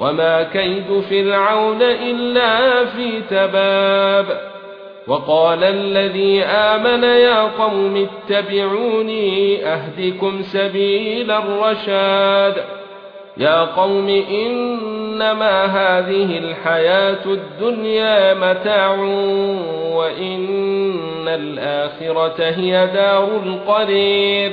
وما كيد فرعون الا في تباب وقال الذي امن يا قوم اتبعوني اهدكم سبيل الرشاد يا قوم انما هذه الحياة الدنيا متاع وان الاخره هي دار القرير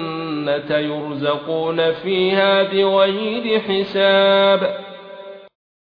الجنة يرزقون فيها بغير حساب.